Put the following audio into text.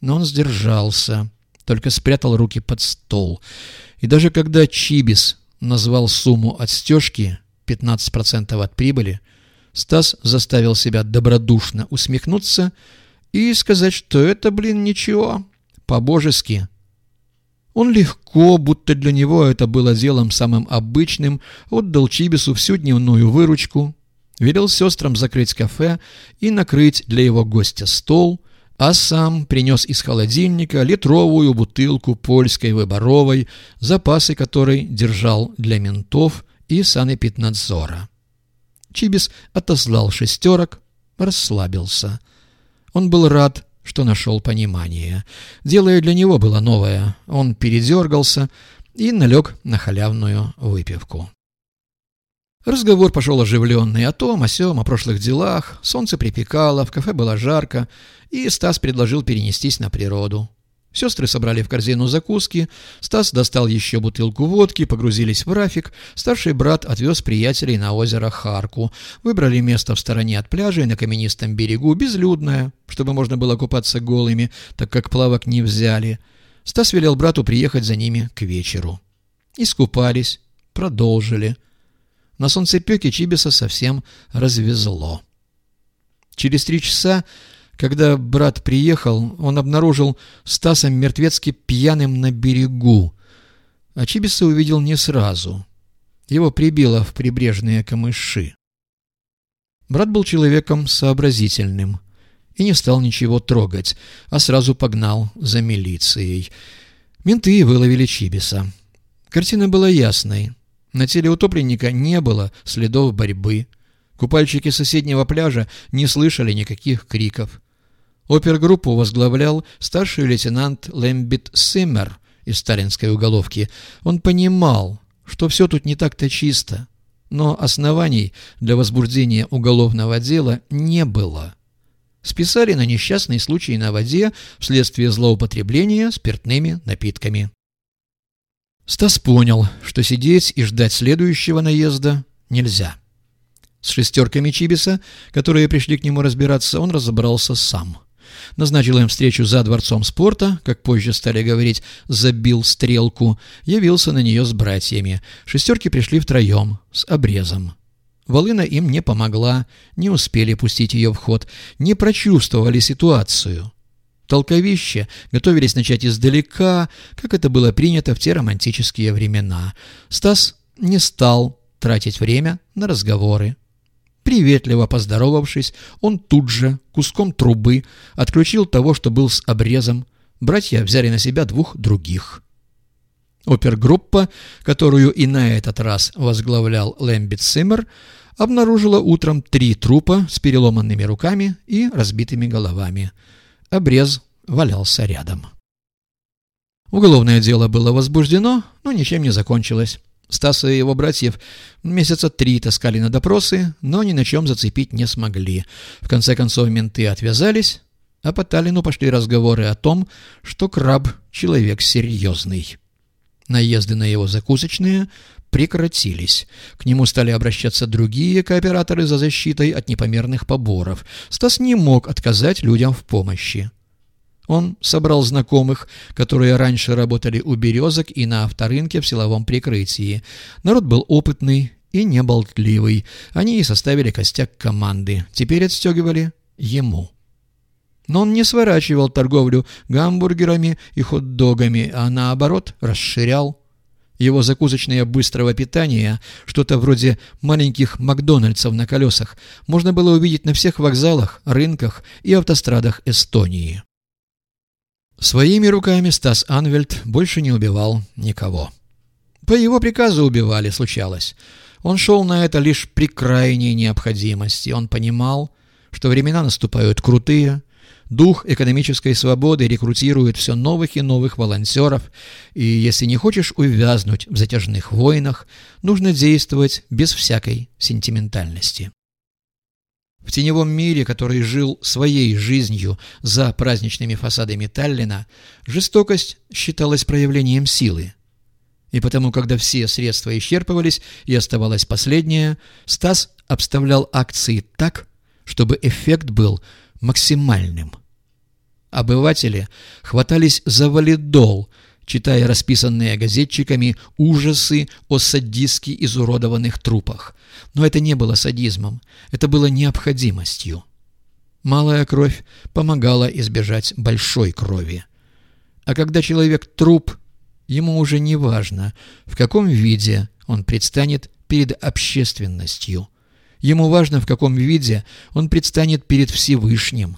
Но он сдержался, только спрятал руки под стол. И даже когда Чибис назвал сумму отстежки 15% от прибыли, Стас заставил себя добродушно усмехнуться и сказать, что это, блин, ничего, по-божески. Он легко, будто для него это было делом самым обычным, отдал Чибису всю дневную выручку, велел сестрам закрыть кафе и накрыть для его гостя стол, а сам принес из холодильника литровую бутылку польской выборовой, запасы которой держал для ментов и санэпиднадзора. Чибис отослал шестерок, расслабился. Он был рад, что нашел понимание. Дело для него было новое. Он передергался и налег на халявную выпивку. Разговор пошел оживленный о том, о сём, о прошлых делах. Солнце припекало, в кафе было жарко, и Стас предложил перенестись на природу. Сестры собрали в корзину закуски, Стас достал еще бутылку водки, погрузились в рафик, старший брат отвез приятелей на озеро Харку, выбрали место в стороне от пляжа и на каменистом берегу, безлюдное, чтобы можно было купаться голыми, так как плавок не взяли. Стас велел брату приехать за ними к вечеру. Искупались, продолжили. На солнцепеке Чибиса совсем развезло. Через три часа когда брат приехал, он обнаружил Стаса мертвецки пьяным на берегу. А Чибиса увидел не сразу. Его прибило в прибрежные камыши. Брат был человеком сообразительным и не стал ничего трогать, а сразу погнал за милицией. Менты выловили Чибиса. Картина была ясной. На теле утопленника не было следов борьбы. Купальщики соседнего пляжа не слышали никаких криков. Опергруппу возглавлял старший лейтенант Лэмбит Симмер из сталинской уголовки. Он понимал, что все тут не так-то чисто, но оснований для возбуждения уголовного дела не было. Списали на несчастный случай на воде вследствие злоупотребления спиртными напитками. Стас понял, что сидеть и ждать следующего наезда нельзя. С шестерками Чибиса, которые пришли к нему разбираться, он разобрался сам – назначил им встречу за дворцом спорта, как позже стали говорить, забил стрелку, явился на нее с братьями. Шестерки пришли втроем, с обрезом. Волына им не помогла, не успели пустить ее в ход, не прочувствовали ситуацию. Толковище готовились начать издалека, как это было принято в те романтические времена. Стас не стал тратить время на разговоры. Приветливо поздоровавшись, он тут же, куском трубы, отключил того, что был с обрезом. Братья взяли на себя двух других. Опергруппа, которую и на этот раз возглавлял Лэмбит Симмер, обнаружила утром три трупа с переломанными руками и разбитыми головами. Обрез валялся рядом. Уголовное дело было возбуждено, но ничем не закончилось. Стаса и его братьев месяца три таскали на допросы, но ни на чем зацепить не смогли. В конце концов менты отвязались, а по Таллину пошли разговоры о том, что краб — человек серьезный. Наезды на его закусочные прекратились. К нему стали обращаться другие кооператоры за защитой от непомерных поборов. Стас не мог отказать людям в помощи. Он собрал знакомых, которые раньше работали у «Березок» и на авторынке в силовом прикрытии. Народ был опытный и неболтливый. Они и составили костяк команды. Теперь отстегивали ему. Но он не сворачивал торговлю гамбургерами и хот-догами, а наоборот расширял. Его закусочные быстрого питания, что-то вроде маленьких Макдональдсов на колесах, можно было увидеть на всех вокзалах, рынках и автострадах Эстонии. Своими руками Стас Анвельд больше не убивал никого. По его приказу убивали, случалось. Он шел на это лишь при крайней необходимости. Он понимал, что времена наступают крутые, дух экономической свободы рекрутирует все новых и новых волонтеров, и если не хочешь увязнуть в затяжных войнах, нужно действовать без всякой сентиментальности. В теневом мире, который жил своей жизнью за праздничными фасадами Таллина, жестокость считалась проявлением силы. И потому, когда все средства исчерпывались и оставалось последнее, Стас обставлял акции так, чтобы эффект был максимальным. Обыватели хватались за валидол, читая расписанные газетчиками ужасы о садистски изуродованных трупах. Но это не было садизмом, это было необходимостью. Малая кровь помогала избежать большой крови. А когда человек труп, ему уже не важно, в каком виде он предстанет перед общественностью. Ему важно, в каком виде он предстанет перед Всевышним.